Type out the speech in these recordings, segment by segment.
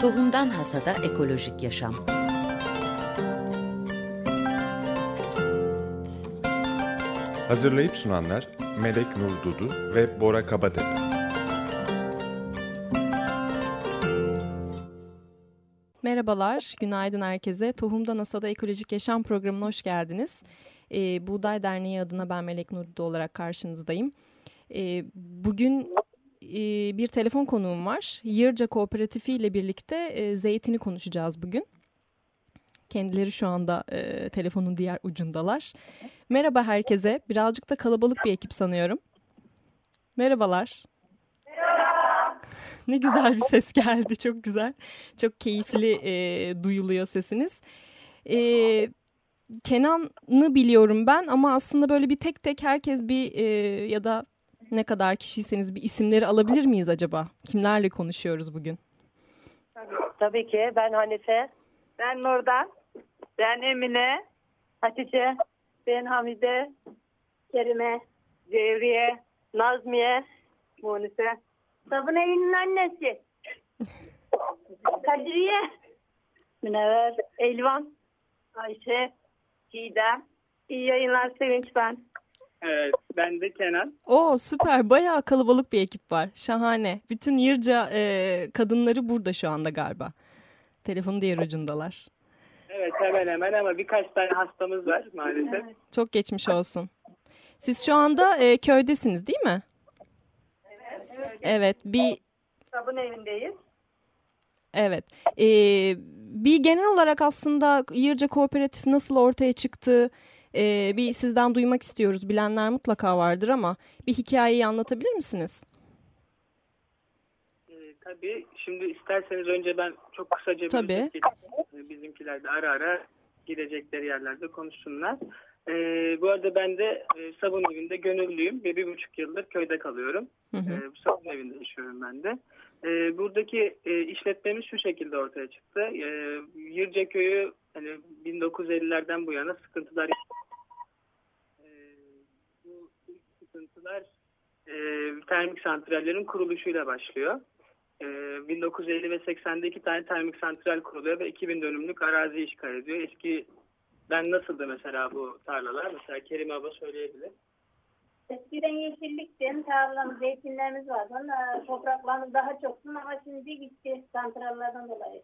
Tohumdan Hasada Ekolojik Yaşam Hazırlayıp sunanlar Melek Nur Dudu ve Bora Kabatepe. Merhabalar, günaydın herkese. Tohumdan Hasada Ekolojik Yaşam programına hoş geldiniz. Ee, Buğday Derneği adına ben Melek Nur Dudu olarak karşınızdayım. Ee, bugün bir telefon konuğum var. Yırca Kooperatifi ile birlikte e, zeytini konuşacağız bugün. Kendileri şu anda e, telefonun diğer ucundalar. Merhaba herkese. Birazcık da kalabalık bir ekip sanıyorum. Merhabalar. Ne güzel bir ses geldi. Çok güzel. Çok keyifli e, duyuluyor sesiniz. E, Kenan'ı biliyorum ben ama aslında böyle bir tek tek herkes bir e, ya da ne kadar kişiyseniz bir isimleri alabilir miyiz acaba? Kimlerle konuşuyoruz bugün? Tabii ki. Ben Hanife. Ben Nurdan. Ben Emine. Hatice. Ben Hamide. Kerime. Cevriye. Nazmiye. Munise. Sabun evinin annesi. Kadriye. Münevver. Elvan. Ayşe. Çiğdem. İyi yayınlar Sevinç ben. Evet, ben de Kenan. Oo süper. Bayağı kalabalık bir ekip var. Şahane. Bütün Yırca e, kadınları burada şu anda galiba. Telefonun diğer ucundalar. Evet, hemen hemen ama birkaç tane hastamız var maalesef. Çok geçmiş olsun. Siz şu anda e, köydesiniz değil mi? Evet. Bir Sabun evindeyiz. Evet. Ee, bir genel olarak aslında Yırca Kooperatif nasıl ortaya çıktı? Ee, bir sizden duymak istiyoruz. Bilenler mutlaka vardır ama bir hikayeyi anlatabilir misiniz? Ee, tabii, şimdi isterseniz önce ben çok kısaca bir Tabii. geçeyim. Bizimkiler de ara ara gidecekleri yerlerde konuşsunlar. Ee, bu arada ben de e, sabun evinde gönüllüyüm ve bir buçuk yıldır köyde kalıyorum. Hı hı. Ee, bu sabun evinde yaşıyorum ben de. Ee, buradaki e, işletmemiz şu şekilde ortaya çıktı. Ee, Yırca köyü hani 1950'lerden bu yana sıkıntılar Ee, bu ilk sıkıntılar e, termik santrallerin kuruluşuyla başlıyor. Ee, 1950 ve 80'de iki tane termik santral kuruluyor ve 2000 dönümlük arazi işgal ediyor. Eskiden nasıldı mesela bu tarlalar? Mesela Kerim Abla söyleyebilir. Eskiden yeşillikti, tarlamız, zeytinlerimiz vardı. Ama Topraklarımız daha çoktu ama şimdi gitti santrallerden dolayı.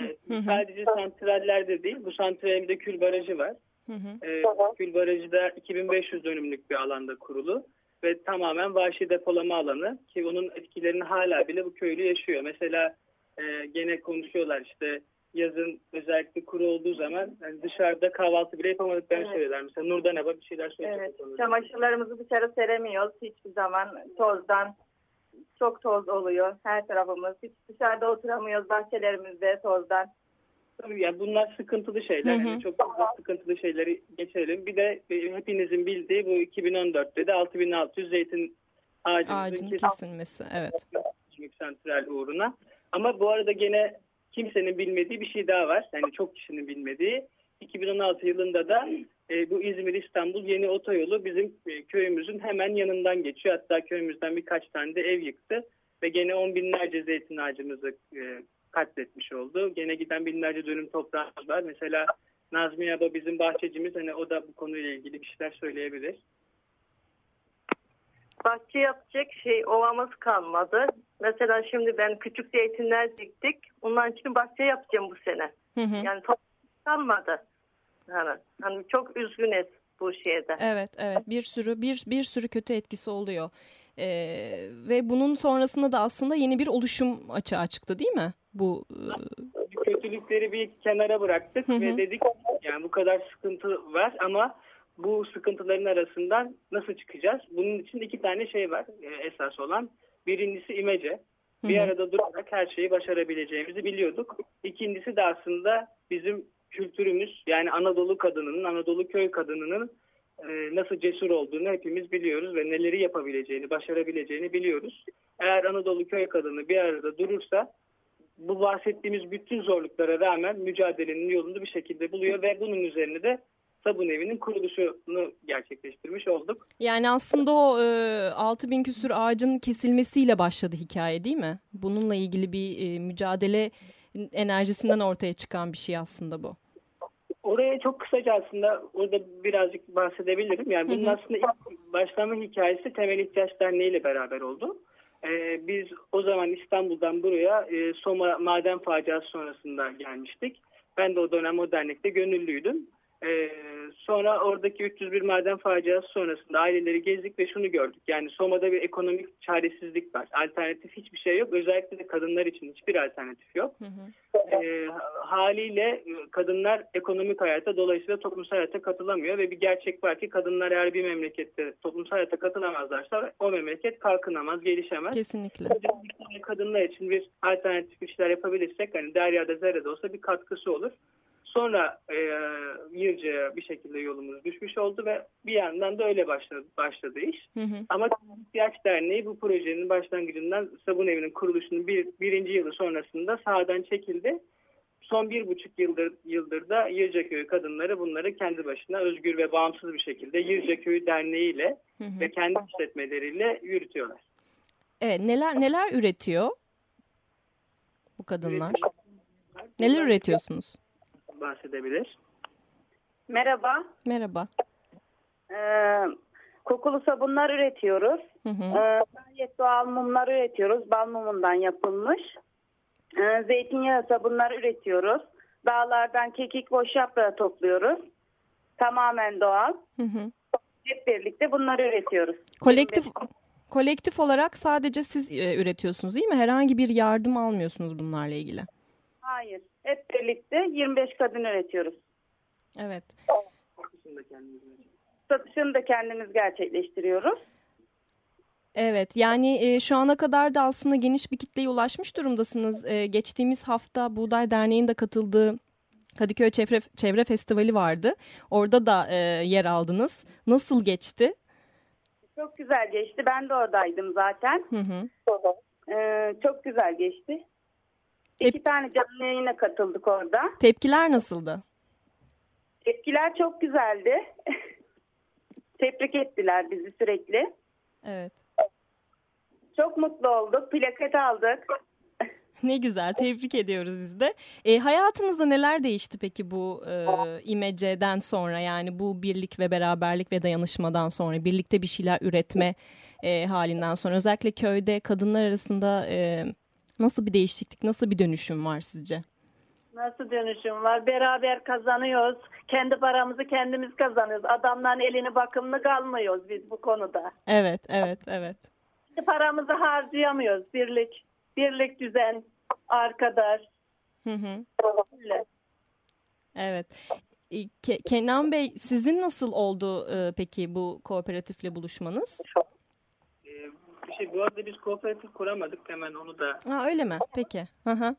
Evet, sadece santrallerde değil, bu santralimde kül barajı var. Hı hı. Ee, kül barajı da 2500 dönümlük bir alanda kurulu ve tamamen vahşi depolama alanı ki onun etkilerini hala bile bu köylü yaşıyor. Mesela e, gene konuşuyorlar işte yazın özellikle kuru olduğu zaman yani dışarıda kahvaltı bile yapamadıklarını Evet. söylüyorlar. Mesela Nurdan Aba bir şeyler söylüyor. Evet. Çamaşırlarımızı dışarı seremiyoruz hiçbir zaman. Tozdan çok toz oluyor her tarafımız. Hiç dışarıda oturamıyoruz bahçelerimizde tozdan. Tabii yani bunlar sıkıntılı şeyler. Hı hı. Yani çok fazla sıkıntılı şeyleri geçelim. Bir de e, hepinizin bildiği bu 2014'te de 6600 zeytin ağacımızın Ağacın kesilmesi kesilmesi. Evet. santral uğruna. Ama bu arada gene kimsenin bilmediği bir şey daha var. Yani çok kişinin bilmediği. 2016 yılında da e, bu İzmir-İstanbul yeni otoyolu bizim e, köyümüzün hemen yanından geçiyor. Hatta köyümüzden birkaç tane de ev yıktı. Ve gene on binlerce zeytin ağacımızı e, katletmiş oldu. Gene giden binlerce dönüm toprağımız var. Mesela Nazmi Aba bizim bahçecimiz. Hani o da bu konuyla ilgili bir şeyler söyleyebilir. Bahçe yapacak şey ovamız kalmadı. Mesela şimdi ben küçük zeytinler diktik. Onların için bahçe yapacağım bu sene. Hı hı. Yani toprak kalmadı. Yani, hani çok üzgünüz bu şeyde. Evet, evet. Bir sürü bir bir sürü kötü etkisi oluyor. Ee, ve bunun sonrasında da aslında yeni bir oluşum açığa çıktı değil mi? Bu kötülükleri bir kenara bıraktık Hı hı. ve dedik yani bu kadar sıkıntı var ama bu sıkıntıların arasından nasıl çıkacağız? Bunun için iki tane şey var e, esas olan. Birincisi imece. Bir Hı hı. arada durarak her şeyi başarabileceğimizi biliyorduk. İkincisi de aslında bizim kültürümüz yani Anadolu kadınının, Anadolu köy kadınının e, nasıl cesur olduğunu hepimiz biliyoruz ve neleri yapabileceğini, başarabileceğini biliyoruz. Eğer Anadolu köy kadını bir arada durursa bu bahsettiğimiz bütün zorluklara rağmen mücadelenin yolunu bir şekilde buluyor ve bunun üzerine de sabun evinin kuruluşunu gerçekleştirmiş olduk. Yani aslında o e, 6000 küsür ağacın kesilmesiyle başladı hikaye değil mi? Bununla ilgili bir e, mücadele enerjisinden ortaya çıkan bir şey aslında bu. Oraya çok kısaca aslında orada birazcık bahsedebilirim. Yani bunun Hı hı. aslında ilk başlama hikayesi Temel İhtiyaç Derneği ile beraber oldu. Ee, biz o zaman İstanbul'dan buraya e, Soma maden faciası sonrasında gelmiştik. Ben de o dönem o dernekte gönüllüydüm. Ee, sonra oradaki 301 maden faciası sonrasında aileleri gezdik ve şunu gördük. Yani Soma'da bir ekonomik çaresizlik var. Alternatif hiçbir şey yok. Özellikle de kadınlar için hiçbir alternatif yok. Hı hı. Ee, haliyle e, kadınlar ekonomik hayata dolayısıyla toplumsal hayata katılamıyor ve bir gerçek var ki kadınlar eğer bir memlekette toplumsal hayata katılamazlarsa o memleket kalkınamaz, gelişemez. Kesinlikle. Kadınlar için bir alternatif işler yapabilirsek hani deryada zerrede olsa bir katkısı olur. Sonra e, bir şekilde yolumuz düşmüş oldu ve bir yandan da öyle başladı, başladı iş. Hı hı. Ama İhtiyaç Derneği bu projenin başlangıcından Sabun Evi'nin kuruluşunun bir, birinci yılı sonrasında sahadan çekildi. Son bir buçuk yıldır, yıldır da Yırcaköy kadınları bunları kendi başına özgür ve bağımsız bir şekilde Yırcaköy Derneği ile ve kendi işletmeleriyle yürütüyorlar. Evet, neler neler üretiyor bu kadınlar? Neler üretiyorsunuz? Bahsedebilir. Merhaba. Merhaba. Ee, kokulu sabunlar üretiyoruz. Hı hı. Ee, gayet doğal mumlar üretiyoruz. Bal mumundan yapılmış. Ee, zeytinyağı sabunlar üretiyoruz. Dağlardan kekik boş yaprağı topluyoruz. Tamamen doğal. Hı hı. Hep birlikte bunları üretiyoruz. Kolektif kolektif olarak sadece siz e, üretiyorsunuz değil mi? Herhangi bir yardım almıyorsunuz bunlarla ilgili. Hayır. Hep birlikte 25 kadın üretiyoruz. Evet. Satışını da kendimiz gerçekleştiriyoruz. Evet yani e, şu ana kadar da aslında geniş bir kitleye ulaşmış durumdasınız. E, geçtiğimiz hafta Buğday Derneği'nin de katıldığı Kadıköy Çevre, Çevre Festivali vardı. Orada da e, yer aldınız. Nasıl geçti? Çok güzel geçti. Ben de oradaydım zaten. Hı hı. Ee, çok güzel geçti. İki tane canlı yayına katıldık orada. Tepkiler nasıldı? Tepkiler çok güzeldi. Tebrik ettiler bizi sürekli. Evet. Çok mutlu olduk. Plaket aldık. Ne güzel, tebrik ediyoruz biz de. E, hayatınızda neler değişti peki bu e, İMC'den sonra yani bu birlik ve beraberlik ve dayanışmadan sonra birlikte bir şeyler üretme e, halinden sonra özellikle köyde kadınlar arasında e, nasıl bir değişiklik, nasıl bir dönüşüm var sizce? Nasıl dönüşüm var? Beraber kazanıyoruz. Kendi paramızı kendimiz kazanıyoruz. Adamların elini bakımlı kalmıyoruz biz bu konuda. Evet, evet, evet. Kendi paramızı harcayamıyoruz. Birlik, birlik düzen, arkadaş. Hı hı. Öyle. Evet. E, Ke- Kenan Bey sizin nasıl oldu e, peki bu kooperatifle buluşmanız? Ee, bir şey, bu arada biz kooperatif kuramadık hemen onu da Ha, öyle mi? Peki. Hı hı.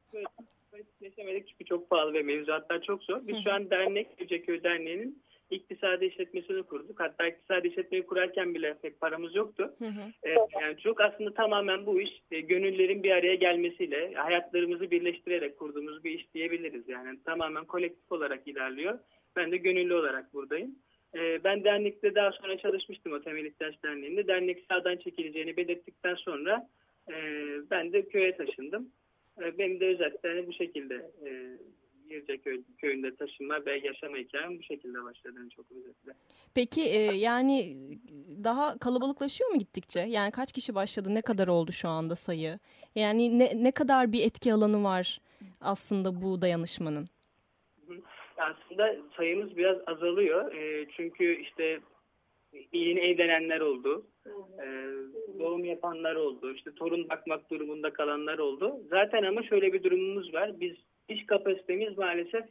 Geçemedik çünkü çok pahalı ve mevzuatlar çok zor. Biz şu an dernek, Yüceköy Derneği'nin iktisadi işletmesini kurduk. Hatta iktisadi işletmeyi kurarken bile pek paramız yoktu. Hı hı. Ee, yani çok aslında tamamen bu iş e, gönüllerin bir araya gelmesiyle hayatlarımızı birleştirerek kurduğumuz bir iş diyebiliriz. Yani tamamen kolektif olarak ilerliyor. Ben de gönüllü olarak buradayım. Ee, ben dernekte daha sonra çalışmıştım o Temel İhtiyaç Derneği'nde. Dernek sağdan çekileceğini belirttikten sonra e, ben de köye taşındım. E, benim de özellikle bu şekilde e, Yirceköy köyünde taşınma ve yaşama hikayem bu şekilde başladı çok özetle. Peki e, yani daha kalabalıklaşıyor mu gittikçe? Yani kaç kişi başladı? Ne kadar oldu şu anda sayı? Yani ne, ne kadar bir etki alanı var aslında bu dayanışmanın? Aslında sayımız biraz azalıyor. E, çünkü işte yeni evlenenler oldu. E, doğum yapanlar oldu. İşte torun bakmak durumunda kalanlar oldu. Zaten ama şöyle bir durumumuz var. Biz iş kapasitemiz maalesef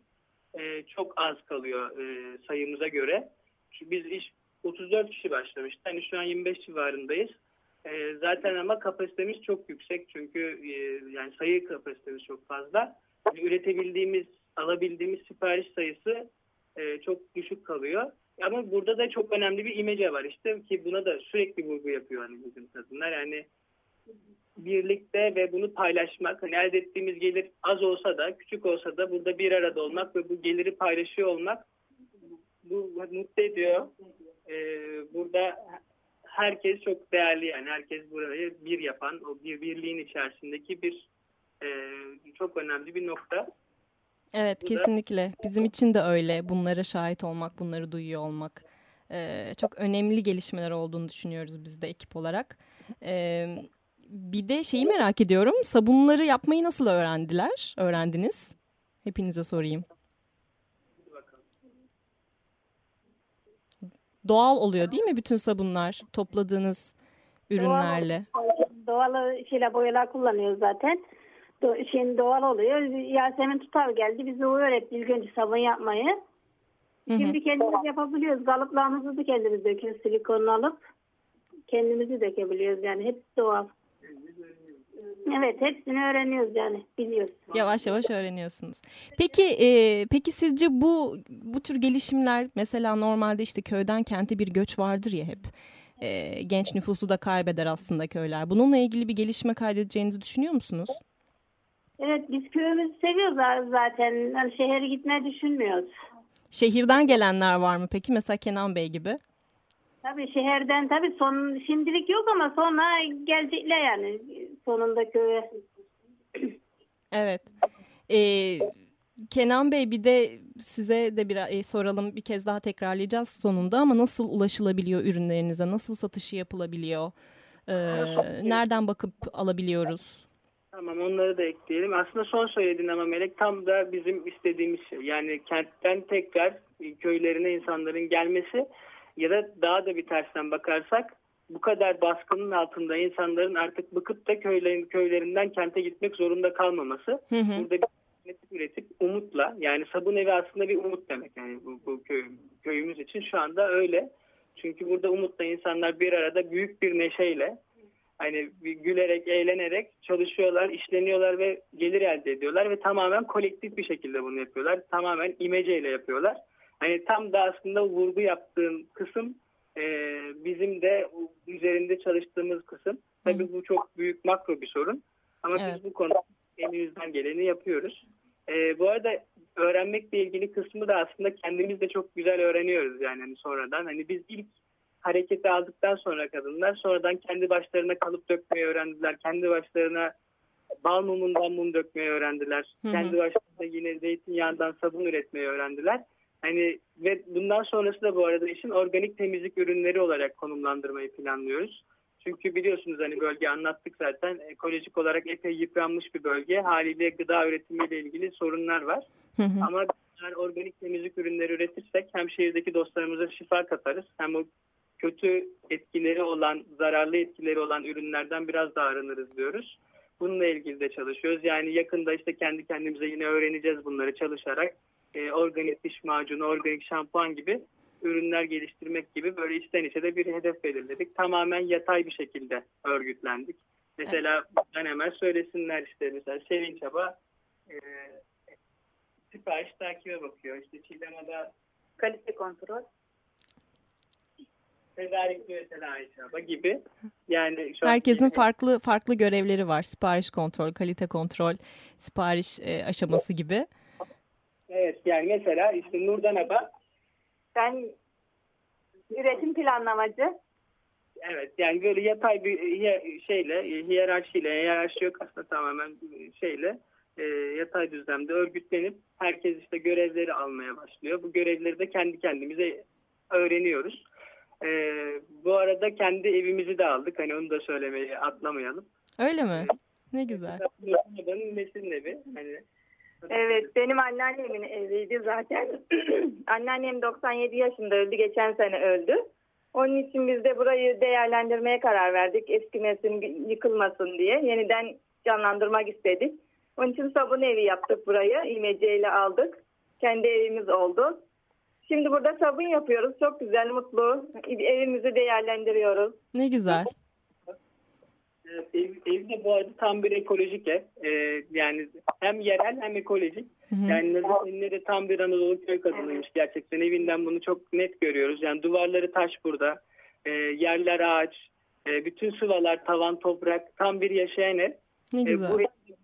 e, çok az kalıyor e, sayımıza göre. Çünkü biz iş 34 kişi başlamıştı. Hani şu an 25 civarındayız. E, zaten ama kapasitemiz çok yüksek. Çünkü e, yani sayı kapasitemiz çok fazla. Yani üretebildiğimiz, alabildiğimiz sipariş sayısı e, çok düşük kalıyor. Ama burada da çok önemli bir imece var işte ki buna da sürekli vurgu yapıyor hani bizim kadınlar. Yani birlikte ve bunu paylaşmak, hani elde ettiğimiz gelir az olsa da, küçük olsa da burada bir arada olmak ve bu geliri paylaşıyor olmak bu mutlu ediyor. Ee, burada herkes çok değerli yani herkes burayı bir yapan, o bir birliğin içerisindeki bir e, çok önemli bir nokta. Evet Bu da- kesinlikle. Bizim için de öyle. Bunlara şahit olmak, bunları duyuyor olmak. Ee, çok önemli gelişmeler olduğunu düşünüyoruz biz de ekip olarak. Ee, bir de şeyi merak ediyorum. Sabunları yapmayı nasıl öğrendiler? Öğrendiniz? Hepinize sorayım. Doğal oluyor değil mi bütün sabunlar topladığınız ürünlerle? Doğal şeyle boyalar kullanıyoruz zaten. Şeyin doğal oluyor. Yasemin Tutar geldi. Bize o öğretti ilk önce sabun yapmayı. Hı hı. Şimdi kendimiz yapabiliyoruz. Kalıplarımızı da kendimiz döküyoruz. Silikonunu alıp kendimizi dökebiliyoruz. Yani hep doğal. Evet hepsini öğreniyoruz yani. Biliyoruz. Yavaş yavaş öğreniyorsunuz. Peki e, peki sizce bu bu tür gelişimler mesela normalde işte köyden kente bir göç vardır ya hep. E, genç nüfusu da kaybeder aslında köyler. Bununla ilgili bir gelişme kaydedeceğinizi düşünüyor musunuz? Evet biz köyümüzü seviyoruz zaten. Yani şehre gitmeyi düşünmüyoruz. Şehirden gelenler var mı peki? Mesela Kenan Bey gibi. Tabii şehirden tabii son şimdilik yok ama sonra gelecekler yani sonunda köye. Evet. E, Kenan Bey bir de size de bir e, soralım bir kez daha tekrarlayacağız sonunda ama nasıl ulaşılabiliyor ürünlerinize? Nasıl satışı yapılabiliyor? E, nereden bakıp alabiliyoruz? Tamam onları da ekleyelim. Aslında son söylediğin ama Melek tam da bizim istediğimiz şey. Yani kentten tekrar köylerine insanların gelmesi ya da daha da bir tersten bakarsak bu kadar baskının altında insanların artık bıkıp da köylerin, köylerinden kente gitmek zorunda kalmaması. Hı hı. Burada bir alternatif üretip umutla yani sabun evi aslında bir umut demek yani bu, bu köy, köyümüz için şu anda öyle. Çünkü burada umutla insanlar bir arada büyük bir neşeyle hani gülerek, eğlenerek çalışıyorlar, işleniyorlar ve gelir elde ediyorlar ve tamamen kolektif bir şekilde bunu yapıyorlar. Tamamen imeceyle yapıyorlar. Hani tam da aslında vurgu yaptığım kısım e, bizim de üzerinde çalıştığımız kısım. Tabii bu çok büyük makro bir sorun. Ama Evet. biz bu konuda elimizden geleni yapıyoruz. E, bu arada öğrenmekle ilgili kısmı da aslında kendimiz de çok güzel öğreniyoruz yani hani sonradan. Hani biz ilk hareketi aldıktan sonra kadınlar sonradan kendi başlarına kalıp dökmeyi öğrendiler. Kendi başlarına bal mumundan mum dökmeyi öğrendiler. Hı hı. Kendi başlarına yine zeytinyağından sabun üretmeyi öğrendiler. Hani ve bundan sonrası da bu arada işin organik temizlik ürünleri olarak konumlandırmayı planlıyoruz. Çünkü biliyorsunuz hani bölge anlattık zaten ekolojik olarak epey yıpranmış bir bölge. Haliyle gıda üretimiyle ilgili sorunlar var. Hı hı. Ama eğer organik temizlik ürünleri üretirsek hem şehirdeki dostlarımıza şifa katarız hem o kötü etkileri olan, zararlı etkileri olan ürünlerden biraz daha arınırız diyoruz. Bununla ilgili de çalışıyoruz. Yani yakında işte kendi kendimize yine öğreneceğiz bunları çalışarak. Ee, organik diş macunu, organik şampuan gibi ürünler geliştirmek gibi böyle içten içe de bir hedef belirledik. Tamamen yatay bir şekilde örgütlendik. Mesela ben hemen söylesinler işte mesela Sevinç Aba e, sipariş takibe bakıyor. İşte Çiğdem Ada Kalite kontrol. tedarikçi mesela Ayşe Aba gibi. Yani şu an- Herkesin farklı farklı görevleri var. Sipariş kontrol, kalite kontrol, sipariş e, aşaması gibi. Evet yani mesela işte Nurdan Aba Ben üretim planlamacı. Evet yani böyle yatay bir hiye- şeyle hiyerarşiyle hiyerarşi yok aslında tamamen şeyle e, yatay düzlemde örgütlenip herkes işte görevleri almaya başlıyor. Bu görevleri de kendi kendimize öğreniyoruz. E, bu arada kendi evimizi de aldık. Hani onu da söylemeyi atlamayalım. Öyle mi? Ne güzel. Nesin evi. Hani Evet benim anneannemin eviydi zaten. Anneannem 97 yaşında öldü. Geçen sene öldü. Onun için biz de burayı değerlendirmeye karar verdik. Eskimesin, yıkılmasın diye. Yeniden canlandırmak istedik. Onun için sabun evi yaptık burayı. İmeceyle aldık. Kendi evimiz oldu. Şimdi burada sabun yapıyoruz. Çok güzel, mutlu. Evimizi değerlendiriyoruz. Ne güzel. Evet, ev, ev de bu arada tam bir ekolojik ev. Ee, yani hem yerel hem ekolojik. Hı hı. Yani Nazif de tam bir Anadolu köy kadınıymış gerçekten. Evinden bunu çok net görüyoruz. Yani duvarları taş burada. Ee, yerler ağaç. Ee, bütün sıvalar tavan toprak. Tam bir yaşayan ev. Ne güzel. bu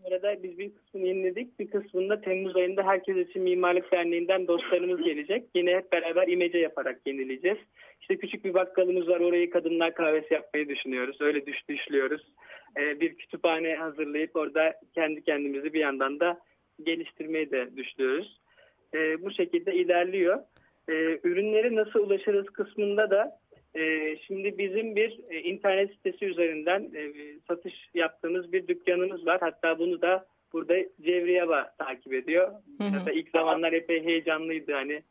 arada biz bir kısmını yeniledik. Bir kısmında Temmuz ayında Herkes için Mimarlık Derneği'nden dostlarımız gelecek. Yine hep beraber imece yaparak yenileyeceğiz. İşte küçük bir bakkalımız var. Orayı kadınlar kahvesi yapmayı düşünüyoruz. Öyle düş düşlüyoruz. Ee, bir kütüphane hazırlayıp orada kendi kendimizi bir yandan da geliştirmeyi de düşünüyoruz. Ee, bu şekilde ilerliyor. Ee, ürünleri nasıl ulaşırız kısmında da e, şimdi bizim bir e, internet sitesi üzerinden e, satış yaptığımız bir dükkanımız var. Hatta bunu da burada Cevriyaba takip ediyor. Hı hı. Hatta ilk zamanlar epey heyecanlıydı hani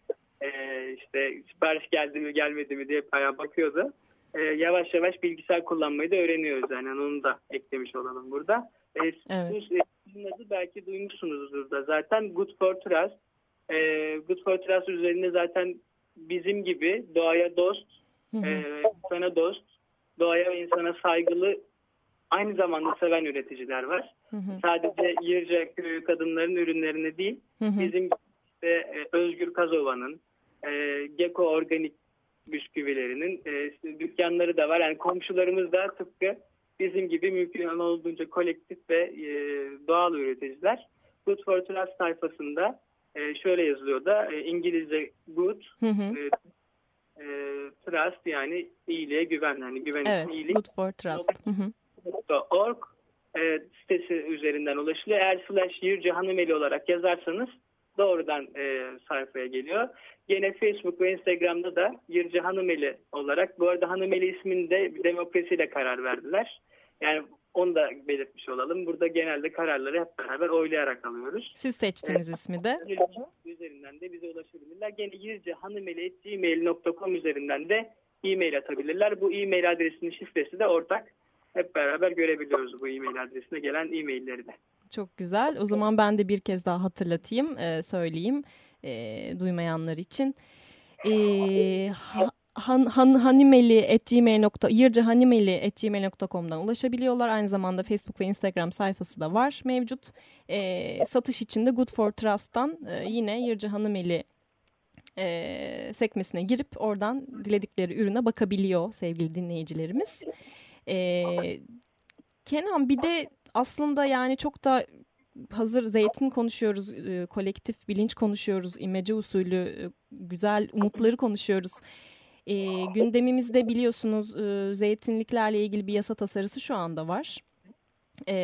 e, işte sipariş geldi mi gelmedi mi diye bayağı bakıyordu. E, yavaş yavaş bilgisayar kullanmayı da öğreniyoruz yani onu da eklemiş olalım burada. E, Evet. bu sizin adı belki duymuşsunuzdur da zaten Good for Trust. E, Good for Trust üzerinde zaten bizim gibi doğaya dost. E, insana dost, doğaya ve insana saygılı aynı zamanda seven üreticiler var. Hı hı. Sadece Yırca köyü kadınların ürünlerini değil, Hı hı. bizim işte, e, Özgür Kazova'nın, e, Geko Organik bisküvilerinin e, işte dükkanları da var. Yani komşularımız da tıpkı bizim gibi mümkün olduğunca kolektif ve e, doğal üreticiler. Good for Trust sayfasında e, şöyle yazılıyor da e, İngilizce good, Hı hı. e, e, trust yani iyiliğe güven. Yani güven Evet. iyilik. Good for trust. .org e, sitesi üzerinden ulaşılıyor. Eğer slash Yırca Hanımeli olarak yazarsanız doğrudan e, sayfaya geliyor. Yine Facebook ve Instagram'da da Yırca Hanımeli olarak. Bu arada Hanımeli ismini de demokrasiyle karar verdiler. Yani onu da belirtmiş olalım. Burada genelde kararları hep beraber oylayarak alıyoruz. Siz seçtiniz ismi de. Üzerinden de bize ulaşabilirler. Gene yircahanımeli.gmail.com üzerinden de e-mail atabilirler. Bu e-mail adresinin şifresi de ortak. Hep beraber görebiliyoruz bu e-mail adresine gelen e-mailleri de. Çok güzel. O zaman ben de bir kez daha hatırlatayım, e, söyleyeyim e, duymayanlar için. E, ha- han, han, hanimeli.gmail.com ulaşabiliyorlar. Aynı zamanda Facebook ve Instagram sayfası da var mevcut. E, satış için de Good for Trust'tan e, yine Yırcı Hanımeli e, sekmesine girip oradan diledikleri ürüne bakabiliyor sevgili dinleyicilerimiz. E, Kenan bir de aslında yani çok da hazır zeytin konuşuyoruz, e, kolektif bilinç konuşuyoruz, imece usulü e, güzel umutları konuşuyoruz. E, gündemimizde biliyorsunuz e, zeytinliklerle ilgili bir yasa tasarısı şu anda var. E,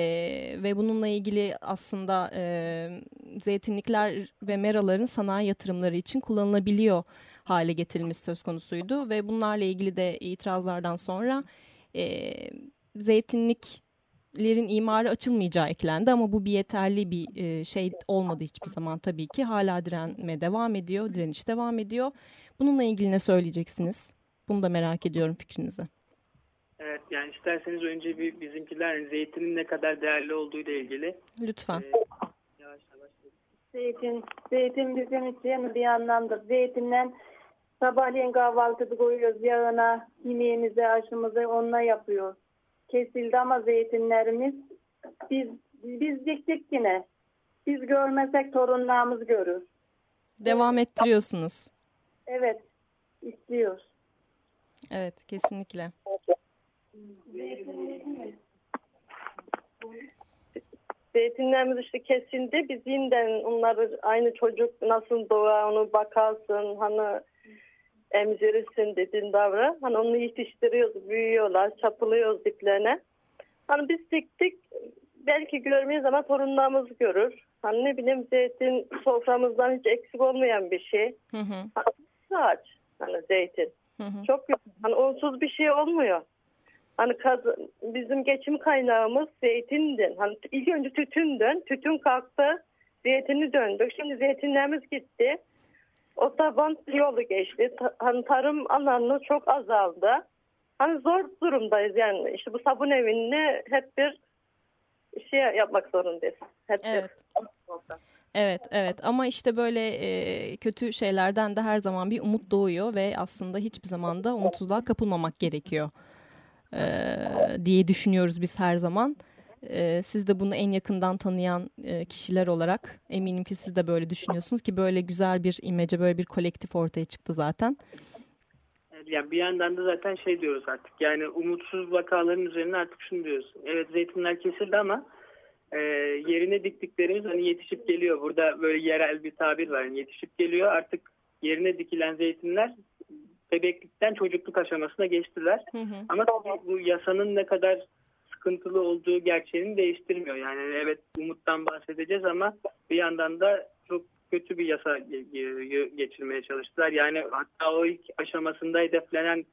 ve bununla ilgili aslında e, zeytinlikler ve meraların sanayi yatırımları için kullanılabiliyor hale getirilmesi söz konusuydu. Ve bunlarla ilgili de itirazlardan sonra e, zeytinliklerin imarı açılmayacağı eklendi ama bu bir yeterli bir e, şey olmadı hiçbir zaman tabii ki. Hala direnme devam ediyor, direniş devam ediyor. Bununla ilgili ne söyleyeceksiniz? Bunu da merak ediyorum fikrinizi. Evet yani isterseniz önce bir bizimkiler zeytinin ne kadar değerli olduğu ile ilgili Lütfen. e, yavaş yavaş Zeytin, zeytin bizim için bir anlamda. Zeytinden sabahleyin kahvaltıda koyuyoruz yağına, yemeğimizi, aşımızı onunla yapıyoruz. Kesildi ama zeytinlerimiz biz biz diktik yine. Biz görmesek torunlarımız görür. Devam ettiriyorsunuz. Evet, istiyoruz. Evet, kesinlikle. Zeytinlerimiz işte kesildi. Biz yeniden onları aynı çocuk nasıl doğar onu bakarsın hani emzirirsin dediğin davra. Hani onu yetiştiriyoruz, büyüyorlar, çapılıyoruz diplerine. Hani biz diktik belki görmeyiz ama torunlarımız görür. Hani ne bileyim zeytin soframızdan hiç eksik olmayan bir şey. Hı hı, Hani ağaç hani zeytin. hı hı. Çok güzel. Hani onsuz bir şey olmuyor. Hani kaz, bizim geçim kaynağımız zeytindi. Hani ilk önce tütündün. Tütün kalktı. Zeytini döndük. Şimdi zeytinlerimiz gitti. O taban yolu geçti. Ta- hani tarım alanı çok azaldı. Hani zor durumdayız yani. İşte bu sabun evini hep bir şey yapmak zorundayız. Hep bir- Evet. Evet, ama işte böyle e, kötü şeylerden de her zaman bir umut doğuyor ve aslında hiçbir zaman da umutsuzluğa kapılmamak gerekiyor e, diye düşünüyoruz biz her zaman. E, siz de bunu en yakından tanıyan e, kişiler olarak eminim ki siz de böyle düşünüyorsunuz ki böyle güzel bir imece, böyle bir kolektif ortaya çıktı zaten. Yani bir yandan da zaten şey diyoruz artık yani umutsuz vakaların üzerine artık şunu diyoruz. Evet zeytinler kesildi ama e, yerine diktiklerimiz hani yetişip geliyor. Burada böyle yerel bir tabir var. Yani yetişip geliyor. Artık yerine dikilen zeytinler bebeklikten çocukluk aşamasına geçtiler. Hı hı. Ama bu yasanın ne kadar sıkıntılı olduğu gerçeğini değiştirmiyor. Yani evet umuttan bahsedeceğiz ama bir yandan da çok kötü bir yasa geçirmeye çalıştılar. Yani hatta o ilk aşamasında hedeflenen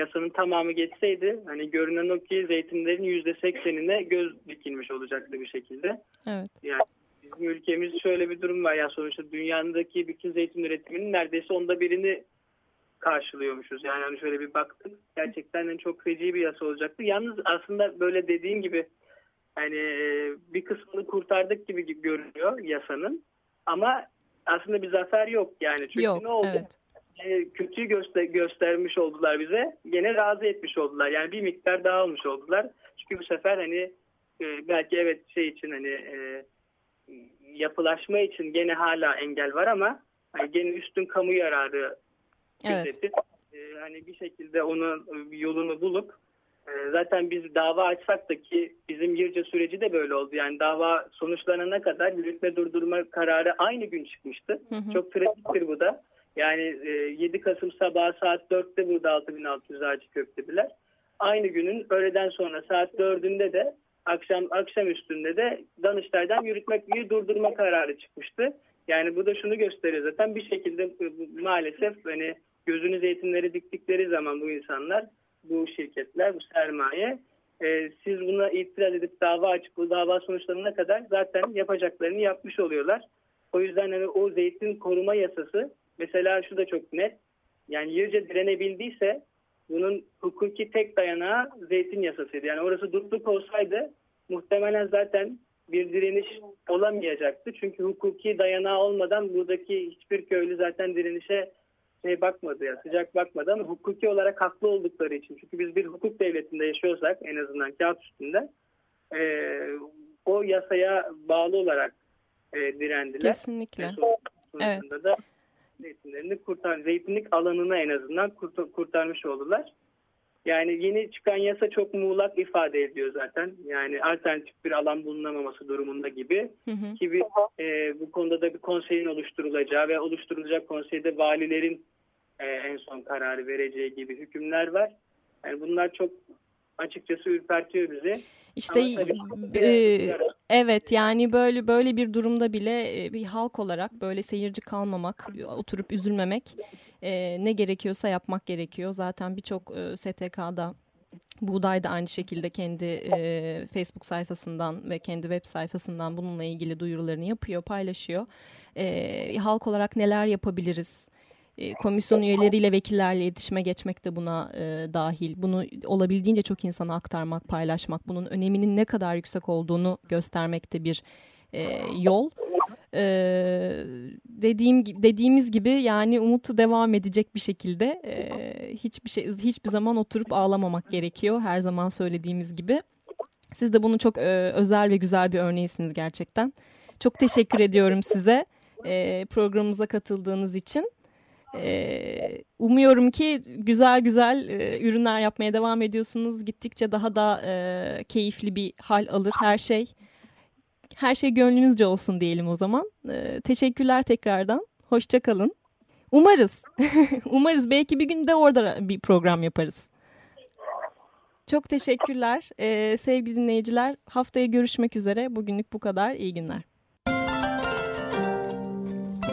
yasanın tamamı geçseydi hani görünen o ki zeytinlerin yüzde seksenine göz dikilmiş olacaktı bir şekilde. Evet. Yani bizim ülkemiz şöyle bir durum var. Yani sonuçta dünyadaki bütün zeytin üretiminin neredeyse onda birini karşılıyormuşuz. Yani hani şöyle bir baktık. Gerçekten yani çok feci bir yasa olacaktı. Yalnız aslında böyle dediğim gibi hani bir kısmını kurtardık gibi görünüyor yasanın. Ama aslında bir zafer yok yani. Çünkü yok, ne oldu? Evet. Yani kötüyü göster göstermiş oldular bize. Gene razı etmiş oldular. Yani bir miktar daha almış oldular. Çünkü bu sefer hani belki evet şey için hani e, yapılaşma için gene hala engel var ama hani gene üstün kamu yararı Evet. gözetip e, hani bir şekilde onun yolunu bulup e, zaten biz dava açsak da ki bizim Yırca süreci de böyle oldu. Yani dava sonuçlanana kadar yürütme durdurma kararı aynı gün çıkmıştı. Hı hı. Çok trajiktir bu da. Yani e, 7 Kasım sabahı saat 4'te burada 6600 ağacı köklediler. Aynı günün öğleden sonra saat 4'ünde de akşam akşam üstünde de Danıştay'dan yürütmek durdurma kararı çıkmıştı. Yani bu da şunu gösteriyor zaten bir şekilde e, maalesef hani gözünü zeytinleri diktikleri zaman bu insanlar, bu şirketler, bu sermaye e, siz buna itiraz edip dava açıp bu dava sonuçlanana kadar zaten yapacaklarını yapmış oluyorlar. O yüzden hani o zeytin koruma yasası mesela şu da çok net. Yani Yırca direnebildiyse bunun hukuki tek dayanağı zeytin yasasıydı. Yani orası dutluk olsaydı muhtemelen zaten bir direniş olamayacaktı. Çünkü hukuki dayanağı olmadan buradaki hiçbir köylü zaten direnişe şey bakmadı ya sıcak bakmadı ama hukuki olarak haklı oldukları için. Çünkü biz bir hukuk devletinde yaşıyorsak en azından kağıt üstünde e, o yasaya bağlı olarak e, direndiler. Kesinlikle. Sonucunda Evet. da zeytinlerini kurtar, zeytinlik alanını en azından kurt- kurtarmış oldular. Yani yeni çıkan yasa çok muğlak ifade ediyor zaten. Yani alternatif bir alan bulunamaması durumunda gibi. Hı hı. Ki bir, e, bu konuda da bir konseyin oluşturulacağı ve oluşturulacak konseyde valilerin e, en son kararı vereceği gibi hükümler var. Yani bunlar çok açıkçası ürpertiyor bizi. İşte e, evet yani böyle böyle bir durumda bile e, bir halk olarak böyle seyirci kalmamak, oturup üzülmemek e, ne gerekiyorsa yapmak gerekiyor. Zaten birçok e, STK'da Buğday da aynı şekilde kendi e, Facebook sayfasından ve kendi web sayfasından bununla ilgili duyurularını yapıyor, paylaşıyor. E, halk olarak neler yapabiliriz? E, komisyon üyeleriyle, vekillerle iletişime geçmek de buna e, dahil. Bunu olabildiğince çok insana aktarmak, paylaşmak, bunun öneminin ne kadar yüksek olduğunu göstermek de bir e, yol. E, dediğim dediğimiz gibi yani umutu devam edecek bir şekilde e, hiçbir şey hiçbir zaman oturup ağlamamak gerekiyor. Her zaman söylediğimiz gibi. Siz de bunun çok e, özel ve güzel bir örneğisiniz gerçekten. Çok teşekkür ediyorum size e, programımıza katıldığınız için. Ee, umuyorum ki güzel güzel e, ürünler yapmaya devam ediyorsunuz. Gittikçe daha da e, keyifli bir hal alır her şey. Her şey gönlünüzce olsun diyelim o zaman. Ee, teşekkürler tekrardan. Hoşça kalın. Umarız. Umarız belki bir gün de orada bir program yaparız. Çok teşekkürler. Ee, sevgili dinleyiciler haftaya görüşmek üzere. Bugünlük bu kadar. İyi günler.